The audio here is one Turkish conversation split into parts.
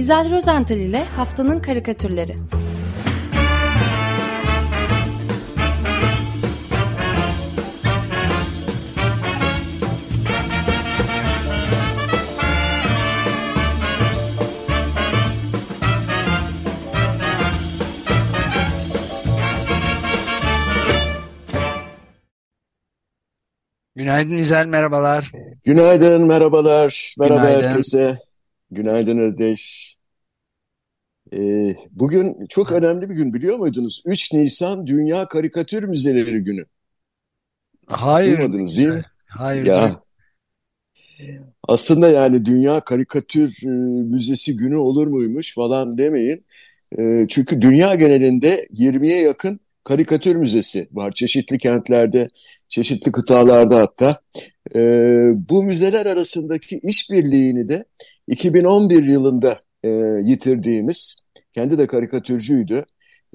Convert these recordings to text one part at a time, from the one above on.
İzel Rozental ile Haftanın Karikatürleri Günaydın İzel, merhabalar. Günaydın, merhabalar. Merhaba Günaydın. herkese. Günaydın Özdeş. Ee, bugün çok önemli bir gün biliyor muydunuz? 3 Nisan Dünya Karikatür Müzeleri Günü. Hayır, Duymadınız değil mi? hayır. Ya aslında yani Dünya Karikatür e, Müzesi Günü olur muymuş falan demeyin. E, çünkü dünya genelinde 20'ye yakın karikatür müzesi var. Çeşitli kentlerde, çeşitli kıtalarda hatta. E, bu müzeler arasındaki işbirliğini de 2011 yılında e, yitirdiğimiz, kendi de karikatürcüydü.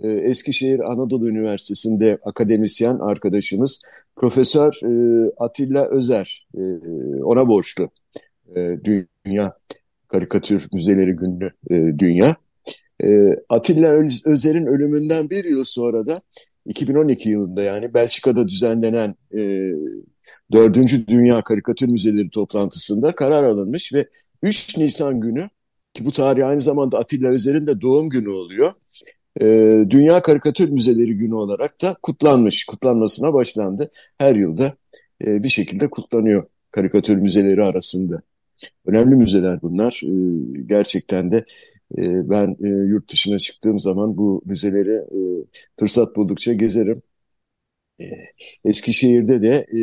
E, Eskişehir Anadolu Üniversitesi'nde akademisyen arkadaşımız Profesör e, Atilla Özer, e, ona borçlu e, Dünya Karikatür Müzeleri Günü e, Dünya. E, Atilla Öz- Özer'in ölümünden bir yıl sonra da 2012 yılında yani Belçika'da düzenlenen e, 4. Dünya Karikatür Müzeleri toplantısında karar alınmış ve 3 Nisan günü ki bu tarih aynı zamanda Atilla Özer'in de doğum günü oluyor. e, Dünya Karikatür Müzeleri Günü olarak da kutlanmış, kutlanmasına başlandı. Her yılda e, bir şekilde kutlanıyor karikatür müzeleri arasında. Önemli müzeler bunlar. E, gerçekten de e, ben e, yurt dışına çıktığım zaman bu müzeleri e, fırsat buldukça gezerim. E, Eskişehir'de de e,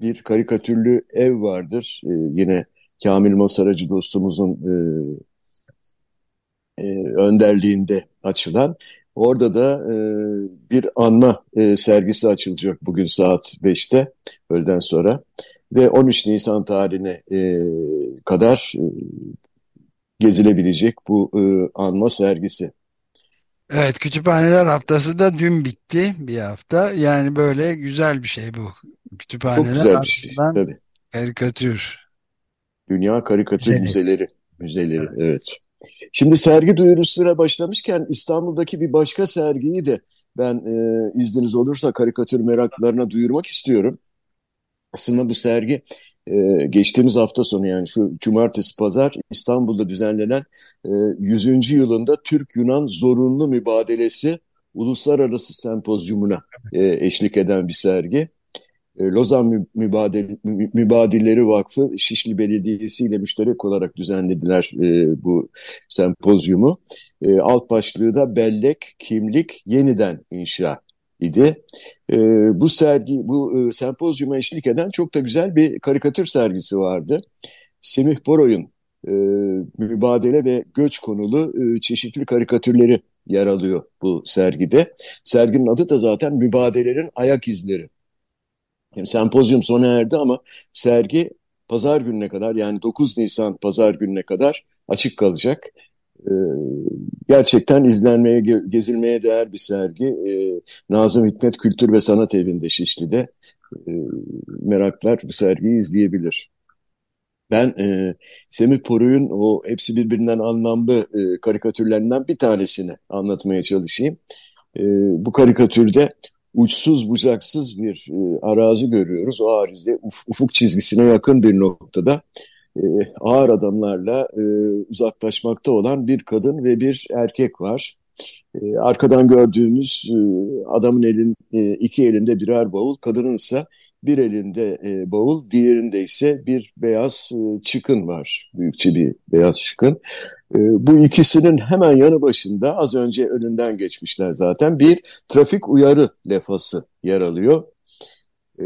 bir karikatürlü ev vardır. E, yine Kamil Masaracı dostumuzun e, e, önderliğinde açılan. Orada da e, bir anma e, sergisi açılacak bugün saat 5'te öğleden sonra ve 13 Nisan tarihine e, kadar e, gezilebilecek bu e, anma sergisi. Evet, Kütüphaneler Haftası da dün bitti bir hafta. Yani böyle güzel bir şey bu. Çok Kütüphaneler güzel bir şey tabii. karikatür. Dünya Karikatür Evet. Müzeleri, müzeleri evet. Şimdi sergi duyurusuna başlamışken İstanbul'daki bir başka sergiyi de ben e, izniniz olursa karikatür meraklılarına duyurmak istiyorum. Aslında bu sergi e, geçtiğimiz hafta sonu yani şu cumartesi pazar İstanbul'da düzenlenen e, 100. yılında Türk-Yunan Zorunlu Mübadelesi Uluslararası Sempozyumuna e, eşlik eden bir sergi. E, Lozan Mü- Mübadel, Mü- Mübadilleri Vakfı Şişli Belediyesi ile müşterek olarak düzenlediler e, bu sempozyumu. E, alt başlığı da Bellek, Kimlik, Yeniden İnşa idi. Bu sergi, bu sempozyuma eşlik eden çok da güzel bir karikatür sergisi vardı. Semih Boroy'un mübadele ve göç konulu çeşitli karikatürleri yer alıyor bu sergide. Serginin adı da zaten Mübadelerin Ayak İzleri. Yani sempozyum sona erdi ama sergi pazar gününe kadar yani 9 Nisan pazar gününe kadar açık kalacak. Ee, gerçekten izlenmeye, ge- gezilmeye değer bir sergi. Ee, Nazım Hikmet Kültür ve Sanat Evi'nde Şişli'de. Ee, meraklar bu sergiyi izleyebilir. Ben e, Semih Poruy'un o hepsi birbirinden anlamlı e, karikatürlerinden bir tanesini anlatmaya çalışayım. E, bu karikatürde uçsuz bucaksız bir e, arazi görüyoruz. O arazide uf- ufuk çizgisine yakın bir noktada e, ağır adamlarla e, uzaklaşmakta olan bir kadın ve bir erkek var. E, arkadan gördüğümüz e, adamın elin e, iki elinde birer bavul, kadının ise bir elinde e, bavul, diğerinde ise bir beyaz e, çıkın var. Büyükçe bir beyaz çıkın. E, bu ikisinin hemen yanı başında az önce önünden geçmişler zaten bir trafik uyarı levhası yer alıyor. E,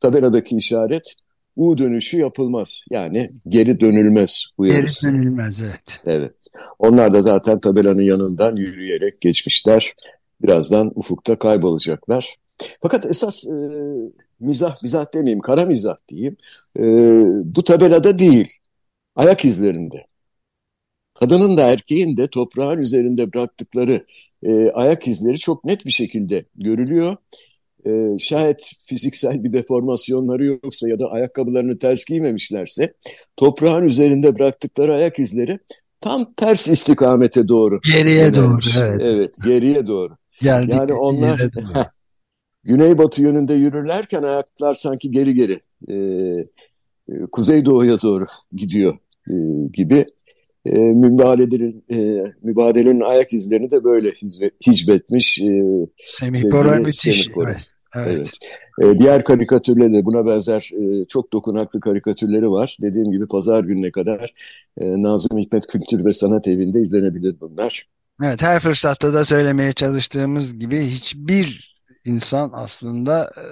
tabeladaki işaret U dönüşü yapılmaz. Yani geri dönülmez Geri uyarısı. dönülmez evet. Evet. Onlar da zaten tabelanın yanından yürüyerek geçmişler. Birazdan ufukta kaybolacaklar. Fakat esas e, mizah, mizah demeyeyim, kara mizah diyeyim. E, bu tabelada değil, ayak izlerinde. Kadının da erkeğin de toprağın üzerinde bıraktıkları e, ayak izleri çok net bir şekilde görülüyor. E, şayet fiziksel bir deformasyonları yoksa ya da ayakkabılarını ters giymemişlerse toprağın üzerinde bıraktıkları ayak izleri tam ters istikamete doğru. Geriye doğru evet. Evet geriye doğru. Geldik yani onlar güneybatı yönünde yürürlerken ayaklar sanki geri geri e, kuzeydoğuya doğru gidiyor e, gibi e, mübadelelerin, e, mübadelenin ayak izlerini de böyle hicbetmiş. E, Semih Koray müthiş. Evet. Evet. evet. E, diğer karikatürleri de buna benzer e, çok dokunaklı karikatürleri var. Dediğim gibi pazar gününe kadar e, Nazım Hikmet Kültür ve Sanat Evi'nde izlenebilir bunlar. Evet her fırsatta da söylemeye çalıştığımız gibi hiçbir insan aslında e,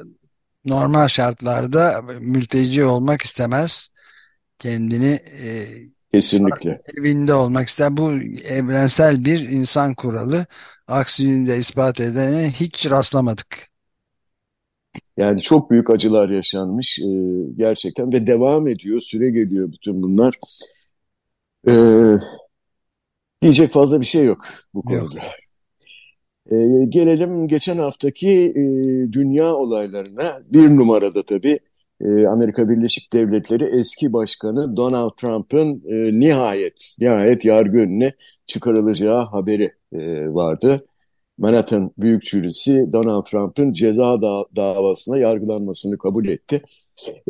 normal şartlarda mülteci olmak istemez. Kendini e, Kesinlikle. Evinde olmak ister. Bu evrensel bir insan kuralı. Aksini de ispat edene hiç rastlamadık. Yani çok büyük acılar yaşanmış e, gerçekten ve devam ediyor, süre geliyor bütün bunlar. E, diyecek fazla bir şey yok bu konuda. Yok. E, gelelim geçen haftaki e, dünya olaylarına. Bir numarada tabii e, Amerika Birleşik Devletleri eski başkanı Donald Trump'ın e, nihayet nihayet yargı önüne çıkarılacağı haberi e, vardı. Manhattan Büyük Jürisi Donald Trump'ın ceza da davasına yargılanmasını kabul etti.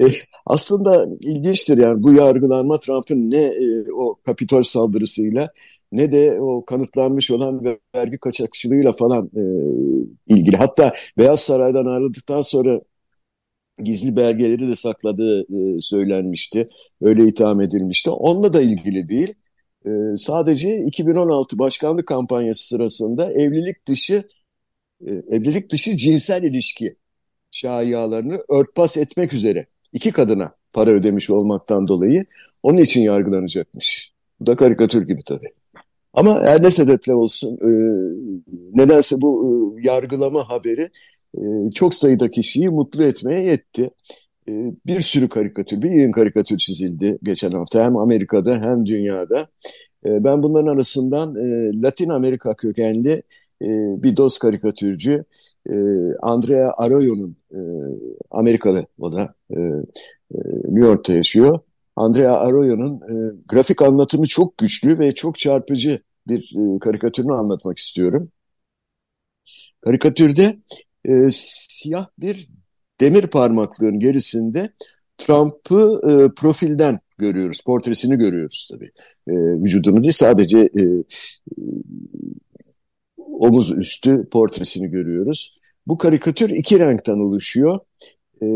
E, aslında ilginçtir yani bu yargılanma Trump'ın ne e, o Kapitol saldırısıyla ne de o kanıtlanmış olan vergi kaçakçılığıyla falan e, ilgili. Hatta Beyaz Saray'dan ayrıldıktan sonra gizli belgeleri de sakladığı e, söylenmişti. Öyle itham edilmişti. Onunla da ilgili değil. E, sadece 2016 başkanlık kampanyası sırasında evlilik dışı e, evlilik dışı cinsel ilişki şayialarını örtbas etmek üzere iki kadına para ödemiş olmaktan dolayı onun için yargılanacakmış. Bu da karikatür gibi tabii. Ama her ne sebeple olsun e, nedense bu e, yargılama haberi e, çok sayıda kişiyi mutlu etmeye yetti. E, bir sürü karikatür, bir yığın karikatür çizildi geçen hafta hem Amerika'da hem dünyada. E, ben bunların arasından Latin Amerika kökenli bir dost karikatürcü Andrea Arroyo'nun Amerikalı o da New York'ta yaşıyor. Andrea Arroyo'nun grafik anlatımı çok güçlü ve çok çarpıcı bir karikatürünü anlatmak istiyorum. Karikatürde e, siyah bir demir parmaklığın gerisinde Trump'ı e, profilden görüyoruz. Portresini görüyoruz tabii. E, vücudunu değil sadece e, e, omuz üstü portresini görüyoruz. Bu karikatür iki renkten oluşuyor. E,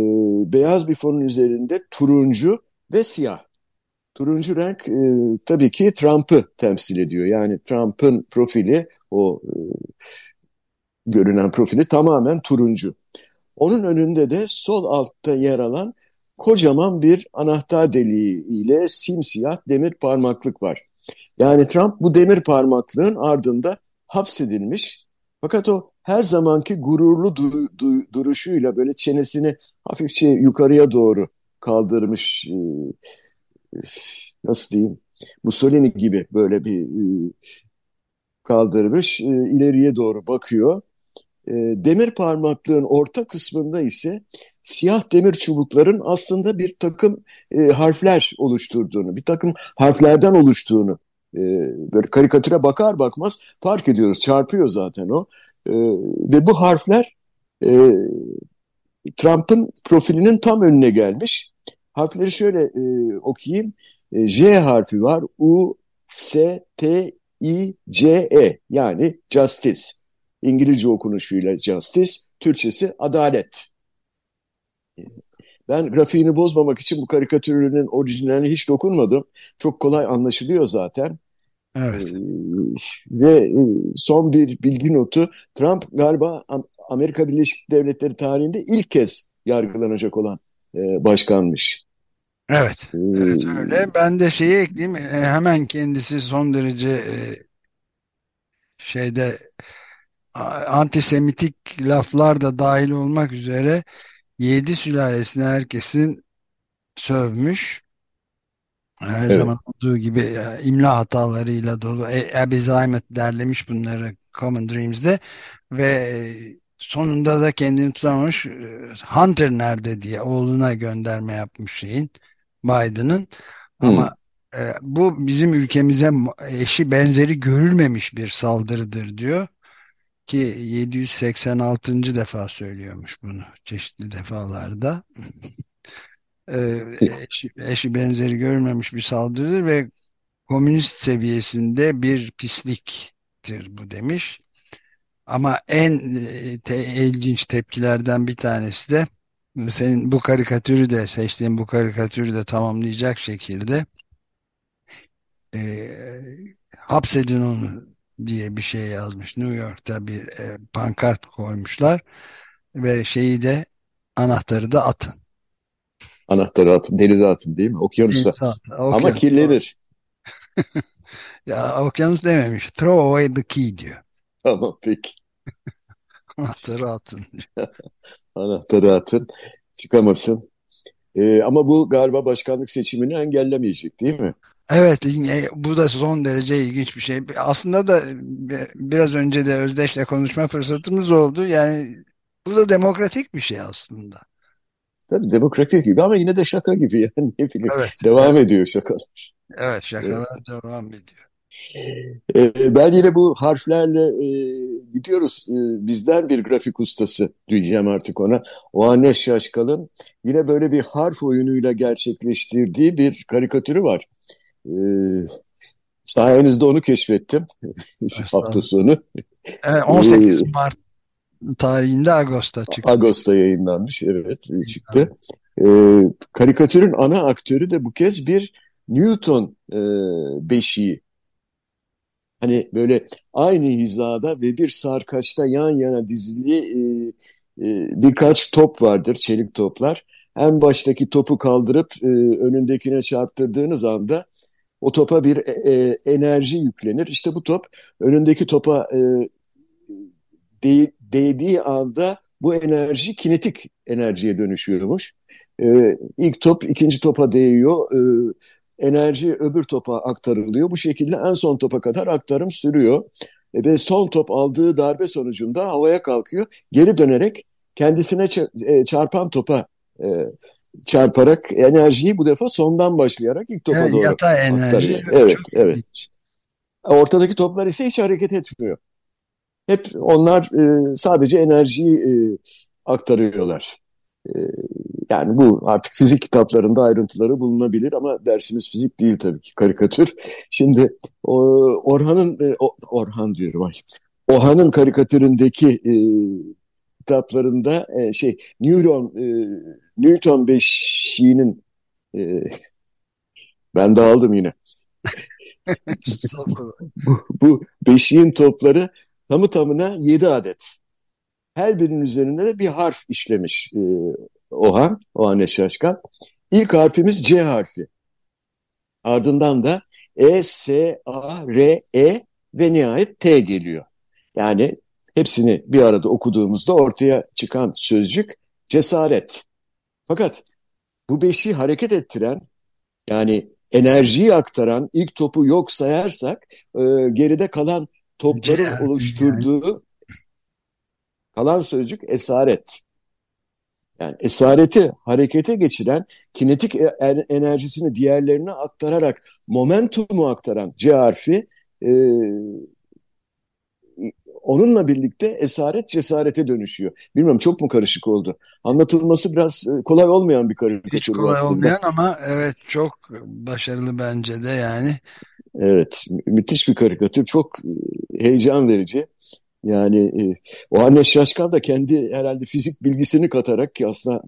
beyaz bir fonun üzerinde turuncu ve siyah. Turuncu renk e, tabii ki Trump'ı temsil ediyor. Yani Trump'ın profili o e, görünen profili tamamen turuncu. Onun önünde de sol altta yer alan kocaman bir anahtar deliği ile simsiyah demir parmaklık var. Yani Trump bu demir parmaklığın ardında hapsedilmiş. Fakat o her zamanki gururlu du du duruşuyla böyle çenesini hafifçe yukarıya doğru kaldırmış. E, nasıl diyeyim? Mussolini gibi böyle bir e, kaldırmış. E, ileriye doğru bakıyor e, demir parmaklığın orta kısmında ise siyah demir çubukların aslında bir takım e, harfler oluşturduğunu, bir takım harflerden oluştuğunu e, böyle karikatüre bakar bakmaz fark ediyoruz. Çarpıyor zaten o. E, ve bu harfler e, Trump'ın profilinin tam önüne gelmiş. Harfleri şöyle e, okuyayım. E, J harfi var. U, S, T, I, C, E yani Justice. İngilizce okunuşuyla justice, Türkçesi adalet. Ben grafiğini bozmamak için bu karikatürünün orijinalini hiç dokunmadım. Çok kolay anlaşılıyor zaten. Evet. Ee, ve e, son bir bilgi notu Trump galiba Amerika Birleşik Devletleri tarihinde ilk kez yargılanacak olan e, başkanmış. Evet, ee, evet öyle. Ben de şeyi ekleyeyim. E, hemen kendisi son derece şeyde antisemitik laflar da dahil olmak üzere yedi sülalesine herkesin sövmüş. Her evet. zaman olduğu gibi e, imla hatalarıyla dolu. E, Abby Zaymet derlemiş bunları Common Dreams'de ve e, sonunda da kendini tutamamış Hunter nerede diye oğluna gönderme yapmış şeyin Biden'ın ama e, bu bizim ülkemize eşi benzeri görülmemiş bir saldırıdır diyor ki 786. defa söylüyormuş bunu çeşitli defalarda. E, eşi, eşi benzeri görülmemiş bir saldırıdır ve komünist seviyesinde bir pisliktir bu demiş. Ama en e, te, ilginç tepkilerden bir tanesi de senin bu karikatürü de seçtiğin bu karikatürü de tamamlayacak şekilde e, hapsedin onu diye bir şey yazmış. New York'ta bir e, pankart koymuşlar ve şeyi de anahtarı da atın. Anahtarı atın, denize atın değil mi? Okyanusa. Atın. Okyanus. Ama kirlenir. ya okyanus dememiş. Throw away the key diyor. Tamam peki. Anahtarı atın. Anahtarı atın. Çıkamasın. Ee, ama bu galiba başkanlık seçimini engellemeyecek değil mi? Evet, bu da son derece ilginç bir şey. Aslında da biraz önce de Özdeş'le konuşma fırsatımız oldu. Yani bu da demokratik bir şey aslında. Tabii demokratik gibi ama yine de şaka gibi yani ne bileyim. Evet, devam evet. ediyor şakalar. Evet, şakalar evet. devam ediyor. Ee, ben yine bu harflerle e, gidiyoruz. E, bizden bir grafik ustası diyeceğim artık ona. O anne Şaşkal'ın yine böyle bir harf oyunuyla gerçekleştirdiği bir karikatürü var. E, sayenizde onu keşfettim hafta sonu. Evet, 18 Mart tarihinde Ağustos'ta çıktı. Ağustos'ta yayınlanmış, evet çıktı. E, karikatürün ana aktörü de bu kez bir Newton e, beşiği. Hani böyle aynı hizada ve bir sarkaçta yan yana dizili e, e, birkaç top vardır, çelik toplar. En baştaki topu kaldırıp e, önündekine çarptırdığınız anda o topa bir e, e enerji yüklenir. İşte bu top önündeki topa e, de, değdiği anda bu enerji kinetik enerjiye dönüşüyormuş. E, ilk top ikinci topa değiyor. E, enerji öbür topa aktarılıyor. Bu şekilde en son topa kadar aktarım sürüyor. E, ve son top aldığı darbe sonucunda havaya kalkıyor. Geri dönerek kendisine e, çarpan topa e, çarparak enerjiyi bu defa sondan başlayarak ilk topa evet, doğru yatay enerji. Evet, evet. Ortadaki toplar ise hiç hareket etmiyor. Hep onlar e, sadece enerjiyi e, aktarıyorlar. E, yani bu artık fizik kitaplarında ayrıntıları bulunabilir ama dersimiz fizik değil tabii ki karikatür. Şimdi Orhan'ın, e, Orhan diyorum ay, Orhan'ın karikatüründeki e, kitaplarında e, şey Newton e, Newton beşiğinin e, ben de aldım yine. bu, bu beşiğin topları tamı tamına yedi adet. Her birinin üzerinde de bir harf işlemiş e, Ohan, Ohan Şaşkan. İlk harfimiz C harfi. Ardından da E, S, A, R, E ve nihayet T geliyor. Yani hepsini bir arada okuduğumuzda ortaya çıkan sözcük cesaret. Fakat bu beşi hareket ettiren yani enerjiyi aktaran ilk topu yok sayarsak e, geride kalan topların oluşturduğu kalan sözcük esaret. Yani esareti harekete geçiren, kinetik e, enerjisini diğerlerine aktararak momentumu aktaran C harfi e, onunla birlikte esaret cesarete dönüşüyor. Bilmiyorum çok mu karışık oldu? Anlatılması biraz e, kolay olmayan bir karikatür Hiç kolay aslında. olmayan ama evet çok başarılı bence de yani. Evet müthiş bir karikatür çok e, heyecan verici. Yani e, o anne Şaşkan da kendi herhalde fizik bilgisini katarak ki aslında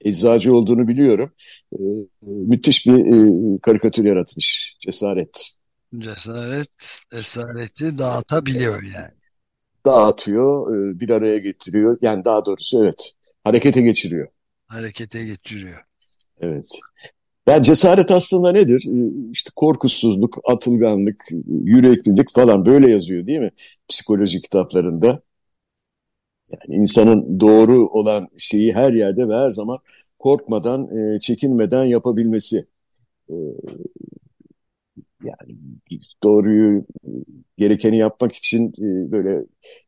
eczacı olduğunu biliyorum. E, müthiş bir e, karikatür yaratmış. Cesaret. Cesaret, esareti dağıtabiliyor yani. Dağıtıyor, bir araya getiriyor. Yani daha doğrusu evet, harekete geçiriyor. Harekete geçiriyor. Evet. Yani cesaret aslında nedir? Ee, işte korkusuzluk, atılganlık, yüreklilik falan böyle yazıyor değil mi? Psikoloji kitaplarında. Yani insanın doğru olan şeyi her yerde ve her zaman korkmadan, e, çekinmeden yapabilmesi. Ee, yani doğruyu, gerekeni yapmak için e, böyle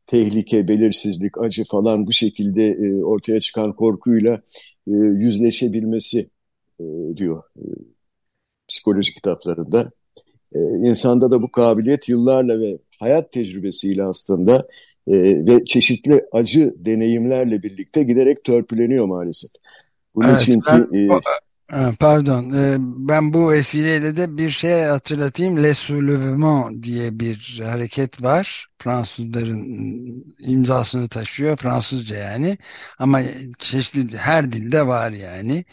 tehlike, belirsizlik, acı falan bu şekilde e, ortaya çıkan korkuyla yüzleşebilmesi e, diyor. psikoloji kitaplarında. E, insanda da bu kabiliyet yıllarla ve hayat tecrübesiyle aslında e, ve çeşitli acı deneyimlerle birlikte giderek törpüleniyor maalesef. Bunun evet, için ben, ki... E, pardon, e, ben bu vesileyle de bir şey hatırlatayım. Les Soulèvements diye bir hareket var. Fransızların imzasını taşıyor. Fransızca yani. Ama çeşitli her dilde var yani.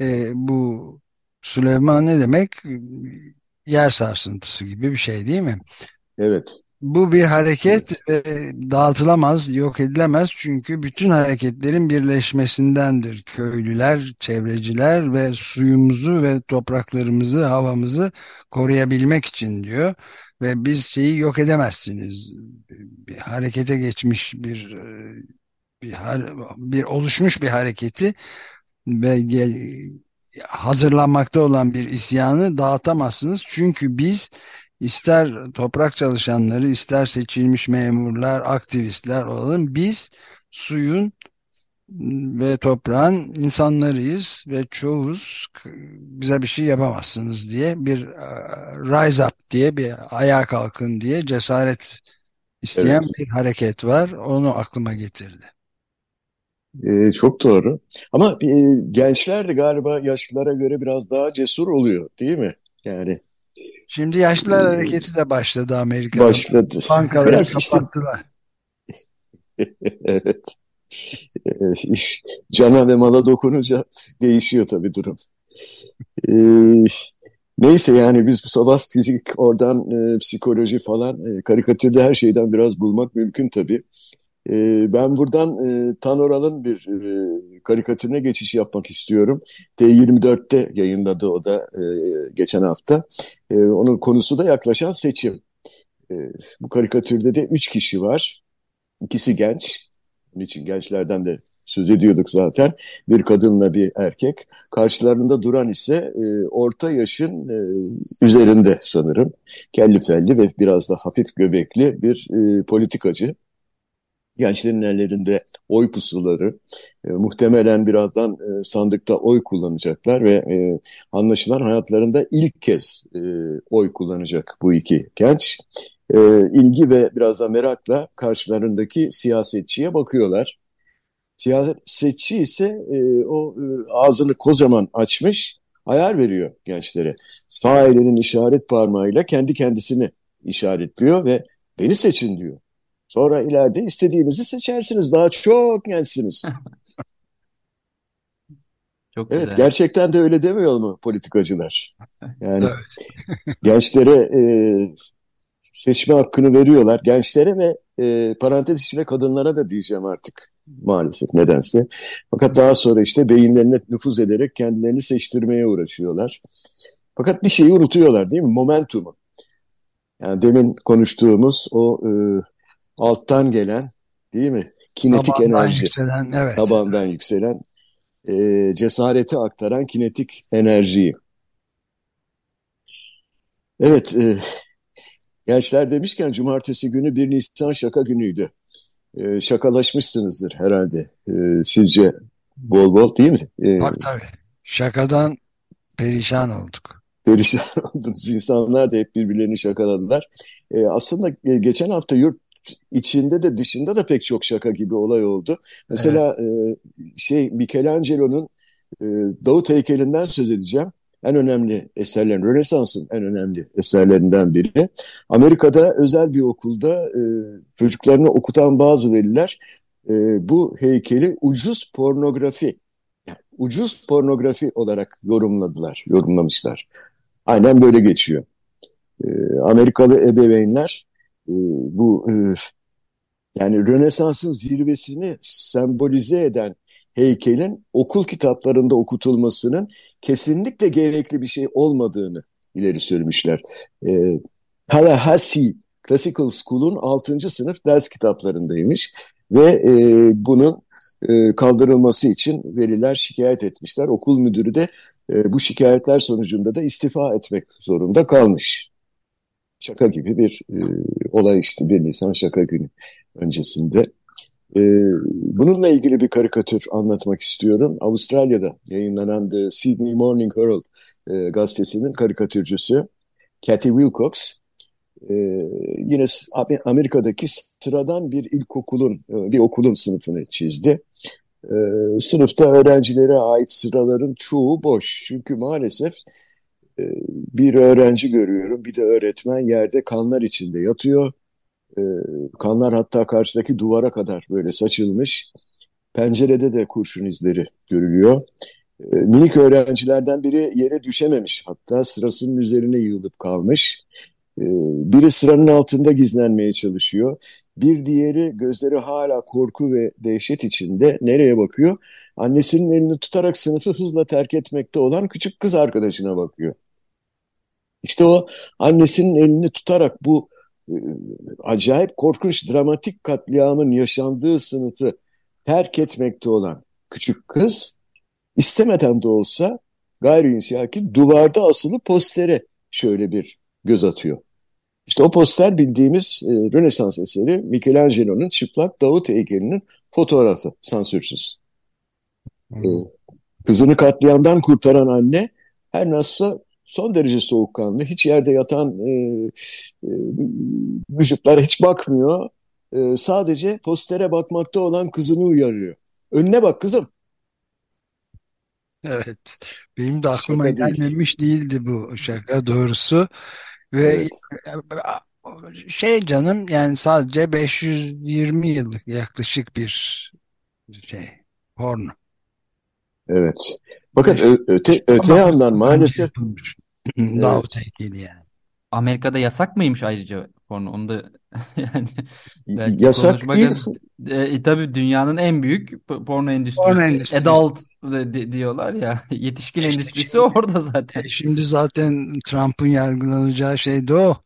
E, bu Süleyman ne demek? Yer sarsıntısı gibi bir şey değil mi? Evet. Bu bir hareket e, dağıtılamaz, yok edilemez çünkü bütün hareketlerin birleşmesindendir. Köylüler, çevreciler ve suyumuzu ve topraklarımızı, havamızı koruyabilmek için diyor. Ve biz şeyi yok edemezsiniz. Bir harekete geçmiş bir e, bir, bir oluşmuş bir hareketi ve hazırlanmakta olan bir isyanı dağıtamazsınız. Çünkü biz ister toprak çalışanları, ister seçilmiş memurlar, aktivistler olalım. Biz suyun ve toprağın insanlarıyız ve çoğuz bize bir şey yapamazsınız diye bir rise up diye bir ayağa kalkın diye cesaret isteyen evet. bir hareket var. Onu aklıma getirdi. Ee, çok doğru. Ama e, gençler de galiba yaşlılara göre biraz daha cesur oluyor değil mi? Yani Şimdi yaşlılar ee, hareketi de başladı Amerika'da. Başladı. Bankaları Biraz kapattılar. Işte... evet. İş cana ve mala dokununca değişiyor tabii durum. Neyse yani biz bu sabah fizik oradan e, psikoloji falan e, karikatürde her şeyden biraz bulmak mümkün tabii. E, ben buradan e, Tanoral'ın bir e, karikatürüne geçiş yapmak istiyorum. T24'te yayınladı o da e, geçen hafta. Onun konusu da yaklaşan seçim. Bu karikatürde de üç kişi var. İkisi genç. Bunun için gençlerden de söz ediyorduk zaten. Bir kadınla bir erkek. Karşılarında duran ise orta yaşın üzerinde sanırım. Kelli felli ve biraz da hafif göbekli bir politikacı gençlerin ellerinde oy pusuları, e, muhtemelen birazdan e, sandıkta oy kullanacaklar ve e, anlaşılan hayatlarında ilk kez e, oy kullanacak bu iki genç. E, ilgi ve biraz da merakla karşılarındaki siyasetçiye bakıyorlar. Siyasetçi ise e, o e, ağzını kocaman açmış, ayar veriyor gençlere. Sağ elinin işaret parmağıyla kendi kendisini işaretliyor ve beni seçin diyor. Sonra ileride istediğinizi seçersiniz. Daha çok gençsiniz. çok evet, güzel. gerçekten de öyle demiyor mu politikacılar? Yani gençlere e, seçme hakkını veriyorlar. Gençlere ve e, parantez içinde kadınlara da diyeceğim artık maalesef nedense. Fakat daha sonra işte beyinlerine nüfuz ederek kendilerini seçtirmeye uğraşıyorlar. Fakat bir şeyi unutuyorlar değil mi? Momentumu. Yani demin konuştuğumuz o e, alttan gelen değil mi? Kinetik tabandan enerji. Yükselen, evet. Tabandan yükselen e, cesareti aktaran kinetik enerjiyi. Evet, e, gençler demişken cumartesi günü 1 Nisan şaka günüydü. E, şakalaşmışsınızdır herhalde. E, sizce bol bol değil mi? E, Bak tabii. Şakadan perişan olduk perişan oldunuz. İnsanlar da hep birbirlerini şakaladılar. E, aslında e, geçen hafta yurt içinde de dışında da pek çok şaka gibi olay oldu. Mesela evet. e, şey Michelangelo'nun e, Davut heykelinden söz edeceğim. En önemli eserlerin, Rönesans'ın en önemli eserlerinden biri. Amerika'da özel bir okulda e, çocuklarını okutan bazı veliler e, bu heykeli ucuz pornografi, yani ucuz pornografi olarak yorumladılar, yorumlamışlar. Aynen böyle geçiyor. E, Amerikalı ebeveynler bu e, yani Rönesans'ın zirvesini sembolize eden heykelin okul kitaplarında okutulmasının kesinlikle gerekli bir şey olmadığını ileri sürmüşler. E, Tallahassee Classical School'un 6. sınıf ders kitaplarındaymış ve e, bunun e, kaldırılması için veliler şikayet etmişler. Okul müdürü de e, bu şikayetler sonucunda da istifa etmek zorunda kalmış şaka gibi bir e, olay işte 1 Nisan şaka günü öncesinde. E, bununla ilgili bir karikatür anlatmak istiyorum. Avustralya'da yayınlanan The Sydney Morning Herald e, gazetesinin karikatürcüsü Cathy Wilcox. E, yine Amerika'daki sıradan bir ilkokulun, e, bir okulun sınıfını çizdi. E, sınıfta öğrencilere ait sıraların çoğu boş. Çünkü maalesef bir öğrenci görüyorum, bir de öğretmen yerde kanlar içinde yatıyor. E, kanlar hatta karşıdaki duvara kadar böyle saçılmış. Pencerede de kurşun izleri görülüyor. E, minik öğrencilerden biri yere düşememiş. Hatta sırasının üzerine yığılıp kalmış. Biri sıranın altında gizlenmeye çalışıyor. Bir diğeri gözleri hala korku ve dehşet içinde nereye bakıyor? Annesinin elini tutarak sınıfı hızla terk etmekte olan küçük kız arkadaşına bakıyor. İşte o annesinin elini tutarak bu e, acayip korkunç dramatik katliamın yaşandığı sınıfı terk etmekte olan küçük kız istemeden de olsa gayri insiyaki duvarda asılı postere şöyle bir göz atıyor. İşte o poster bildiğimiz e, Rönesans eseri Michelangelo'nun çıplak Davut heykelinin fotoğrafı sansürsüz. Hmm. E, kızını katliamdan kurtaran anne her nasılsa son derece soğukkanlı, hiç yerde yatan e, e, vücutlara hiç bakmıyor. E, sadece postere bakmakta olan kızını uyarıyor. Önüne bak kızım. Evet. Benim de aklıma şaka gelmemiş değil. değildi bu şaka doğrusu. Ve evet. şey canım yani sadece 520 yıllık yaklaşık bir şey porno. Evet. Fakat öte, öte yandan maalesef Davut heykeli yani. Amerika'da yasak mıymış ayrıca porno? Onu da yani belki yasak değil. E, tabii dünyanın en büyük porno endüstrisi. Porno endüstrisi. Adult de, diyorlar ya. Yetişkin endüstrisi orada zaten. E, şimdi zaten Trump'ın yargılanacağı şey de o.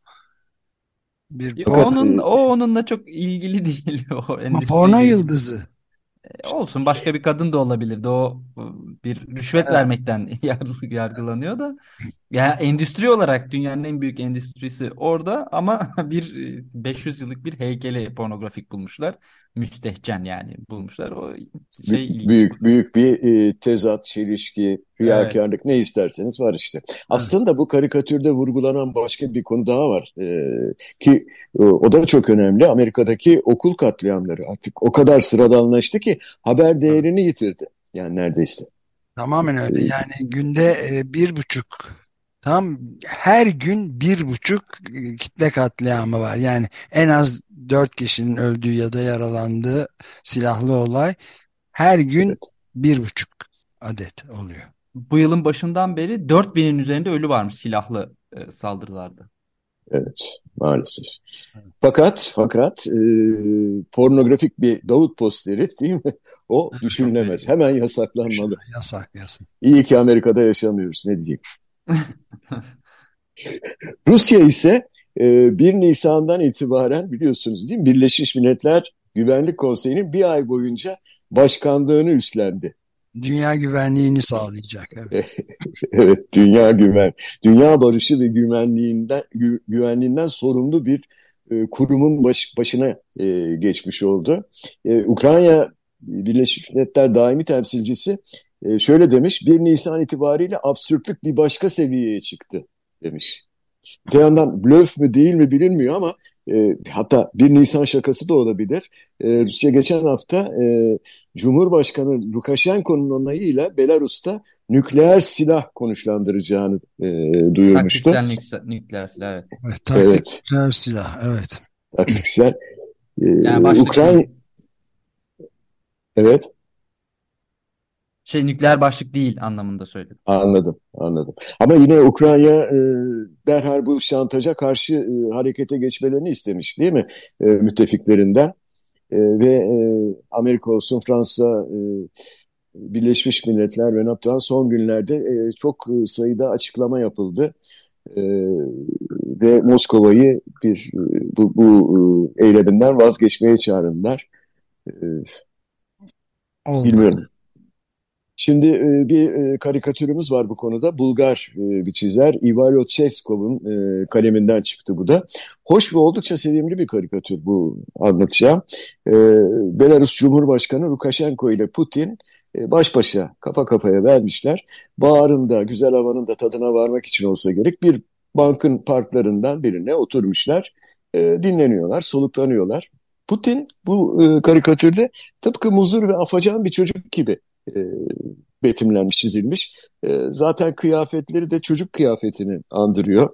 Bir onun o onunla çok ilgili değil o. Porno yıldızı. E, olsun başka bir kadın da olabilirdi. O bir rüşvet evet. vermekten yargılanıyor da. Yani endüstri olarak dünyanın en büyük endüstrisi orada ama bir 500 yıllık bir heykeli pornografik bulmuşlar. Müstehcen yani bulmuşlar. O şey büyük büyük, büyük bir e, tezat, çelişki, riyakarlık evet. ne isterseniz var işte. Aslında bu karikatürde vurgulanan başka bir konu daha var. E, ki e, o da çok önemli. Amerika'daki okul katliamları artık o kadar sıradanlaştı ki haber değerini yitirdi. Yani neredeyse. Tamamen öyle. E, yani günde e, bir buçuk Tam her gün bir buçuk kitle katliamı var. Yani en az dört kişinin öldüğü ya da yaralandığı silahlı olay her gün evet. bir buçuk adet oluyor. Bu yılın başından beri 4000'in üzerinde ölü varmış silahlı e, saldırılarda. Evet maalesef. Evet. Fakat fakat e, pornografik bir Davut posteri değil mi? O düşünülemez. Hemen yasaklanmalı. Yasak yasak. İyi ki Amerika'da yaşamıyoruz ne diyeyim. Rusya ise e, 1 Nisan'dan itibaren biliyorsunuz değil mi? Birleşmiş Milletler Güvenlik Konseyi'nin bir ay boyunca başkanlığını üstlendi. Dünya güvenliğini sağlayacak. Evet, evet dünya güven, dünya barışı ve güvenliğinden gü, güvenliğinden sorumlu bir e, kurumun baş, başına e, geçmiş oldu. E, Ukrayna Birleşmiş Milletler daimi temsilcisi e, şöyle demiş, 1 Nisan itibariyle absürtlük bir başka seviyeye çıktı demiş. Bir yandan blöf mü değil mi bilinmiyor ama e, hatta 1 Nisan şakası da olabilir. E, Rusya geçen hafta e, Cumhurbaşkanı Lukashenko'nun onayıyla Belarus'ta nükleer silah konuşlandıracağını e, duyurmuştu. Taktiksel nükleer silah evet. evet taktiksel evet. silah evet. Taktiksel. E, yani Ukrayna... Evet. Şey nükleer başlık değil anlamında söyledim. Anladım, anladım. Ama yine Ukrayna e, derhal bu şantaja karşı e, harekete geçmelerini istemiş değil mi e, müttefiklerinden? E, ve e, Amerika olsun Fransa, e, Birleşmiş Milletler ve NATO'dan son günlerde e, çok sayıda açıklama yapıldı. E, ve Moskova'yı bir bu, bu e, eyleminden vazgeçmeye çağırdılar. E, bilmiyorum. Şimdi e, bir e, karikatürümüz var bu konuda. Bulgar e, bir çizer Ivalo Cheskov'un e, kaleminden çıktı bu da. Hoş ve oldukça sevimli bir karikatür bu anlatacağım. Belarus Cumhurbaşkanı Lukashenko ile Putin baş başa kafa kafaya vermişler. Bağrında güzel havanın da tadına varmak için olsa gerek bir bankın parklarından birine oturmuşlar. Dinleniyorlar, soluklanıyorlar. Putin bu karikatürde tıpkı muzur ve afacan bir çocuk gibi e, betimlenmiş, çizilmiş. E, zaten kıyafetleri de çocuk kıyafetini andırıyor.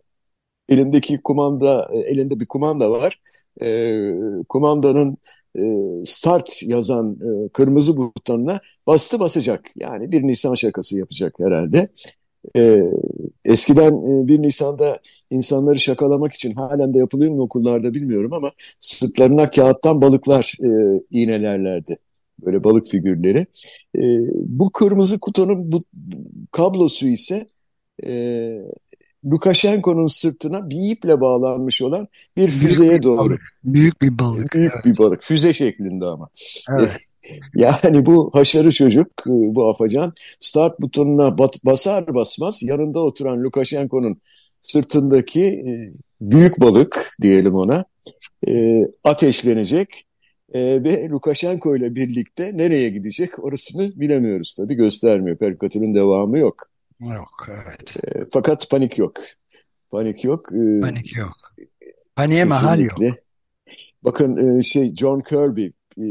Elindeki kumanda, e, elinde bir kumanda var. E, kumandanın e, start yazan e, kırmızı butonuna bastı basacak. Yani bir Nisan şakası yapacak herhalde. E, eskiden e, 1 Nisan'da insanları şakalamak için halen de yapılıyor mu okullarda bilmiyorum ama sırtlarına kağıttan balıklar e, iğnelerlerdi. Böyle balık figürleri. E, bu kırmızı kutunun bu kablosu ise e, Lukashenko'nun sırtına bir iple bağlanmış olan bir füzeye büyük bir doğru. Balık. Büyük bir balık. Büyük Evet. bir balık. Füze şeklinde ama. evet. Yani bu haşarı çocuk, e, bu afacan start butonuna bat- basar basmaz yanında oturan Lukashenko'nun sırtındaki e, büyük balık diyelim ona e, ateşlenecek E, ve Lukashenko ile birlikte nereye gidecek orasını bilemiyoruz tabii göstermiyor. Karikatürün devamı yok. Yok evet. E, fakat panik yok. Panik yok. E, Panik yok. Paniğe mahal yok. Bakın e, şey John Kirby e,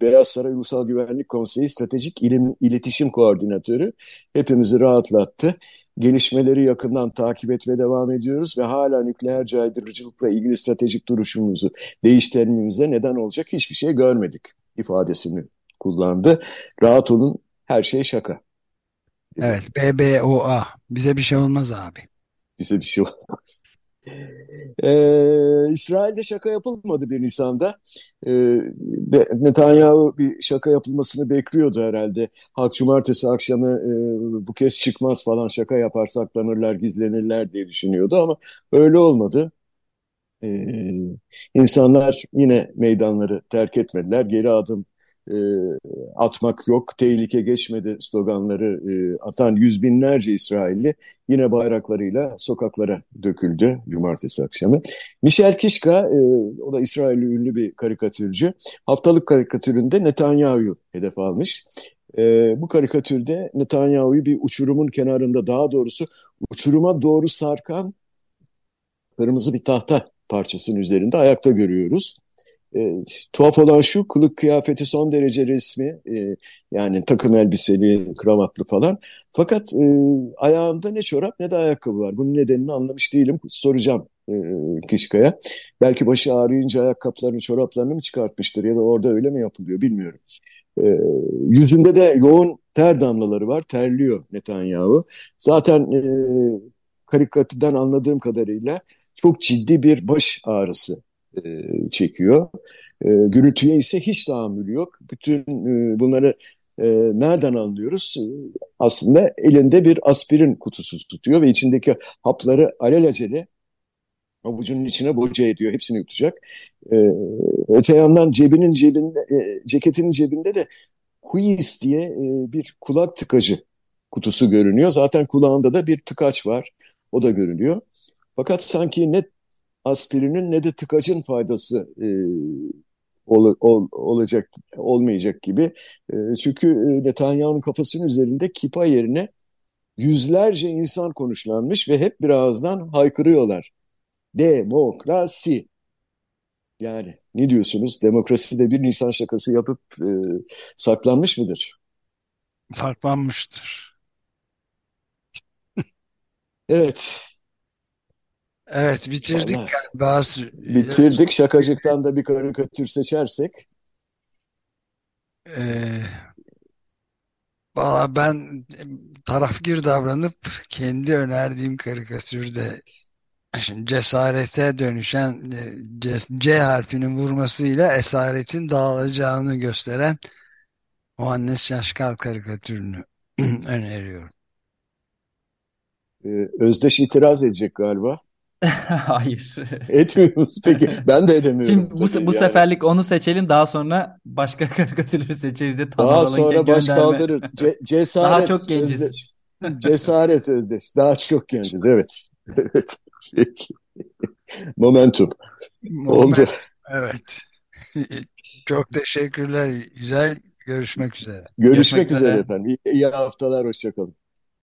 Beyaz Saray Ulusal Güvenlik Konseyi Stratejik İlim, İletişim Koordinatörü hepimizi rahatlattı. Gelişmeleri yakından takip etmeye devam ediyoruz ve hala nükleer caydırıcılıkla ilgili stratejik duruşumuzu değiştirmemize neden olacak hiçbir şey görmedik ifadesini kullandı. Rahat olun her şey şaka. Evet. BBOA. Bize bir şey olmaz abi. Bize bir şey olmaz. Ee, İsrail'de şaka yapılmadı 1 Nisan'da. Ee, Netanyahu bir şaka yapılmasını bekliyordu herhalde. Halk cumartesi akşamı e, bu kez çıkmaz falan şaka yapar saklanırlar gizlenirler diye düşünüyordu ama öyle olmadı. Ee, insanlar yine meydanları terk etmediler. Geri adım e, atmak yok, tehlike geçmedi sloganları e, atan yüz binlerce İsrailli yine bayraklarıyla sokaklara döküldü cumartesi akşamı. Michel Kishka, e, o da İsrailli ünlü bir karikatürcü, haftalık karikatüründe Netanyahu'yu hedef almış. Bu karikatürde Netanyahu'yu bir uçurumun kenarında daha doğrusu uçuruma doğru sarkan kırmızı bir tahta parçasının üzerinde ayakta görüyoruz. E, tuhaf olan şu kılık kıyafeti son derece resmi e, yani takım elbiseli kravatlı falan. Fakat e, ayağında ne çorap ne de ayakkabı var. Bunun nedenini anlamış değilim. Soracağım e, Kişka'ya belki başı ağrıyınca ayakkabılarını çoraplarını mı çıkartmıştır ya da orada öyle mi yapılıyor bilmiyorum. E, yüzünde de yoğun ter damlaları var. Terliyor Netanyahu. Zaten e, karikatürden anladığım kadarıyla çok ciddi bir baş ağrısı e, çekiyor. E, gürültüye ise hiç tahammülü yok. Bütün e, bunları e, nereden anlıyoruz? Aslında elinde bir aspirin kutusu tutuyor ve içindeki hapları alelacele avucunun içine boca ediyor. Hepsini yutacak. Öte yandan cebinin cebinde, ceketinin cebinde de Quiz diye bir kulak tıkacı kutusu görünüyor. Zaten kulağında da bir tıkaç var. O da görünüyor. Fakat sanki ne aspirinin ne de tıkacın faydası e, ol, ol, olacak olmayacak gibi. E, çünkü Netanyahu'nun kafasının üzerinde kipa yerine yüzlerce insan konuşlanmış ve hep bir ağızdan haykırıyorlar. Demokrasi. Yani ne diyorsunuz? Demokrasi de bir Nisan şakası yapıp e, saklanmış mıdır? Saklanmıştır. Evet. Evet bitirdik Vallahi galiba. bitirdik. Şakacıktan da bir karikatür seçersek. Ee, valla ben tarafgir davranıp kendi önerdiğim karikatürde şimdi cesarete dönüşen C, C harfinin vurmasıyla esaretin dağılacağını gösteren Muhannes Şaşkal karikatürünü öneriyorum. Ee, Özdeş itiraz edecek galiba. Hayır. Etmiyor musun? Peki ben de edemiyorum. Şimdi bu, tabii bu yani. seferlik onu seçelim daha sonra başka karikatürleri seçeriz de Daha sonra baş kaldırırız. Ce- cesaret Daha çok genciz. Özdeş. Cesaret Özdeş. Daha çok genciz. Evet. Evet. Peki. Momentum. Moment, Oldu. evet. Çok teşekkürler. Güzel görüşmek üzere. Görüşmek Görüşmek üzere üzere. efendim. İyi, iyi haftalar, hoşçakalın.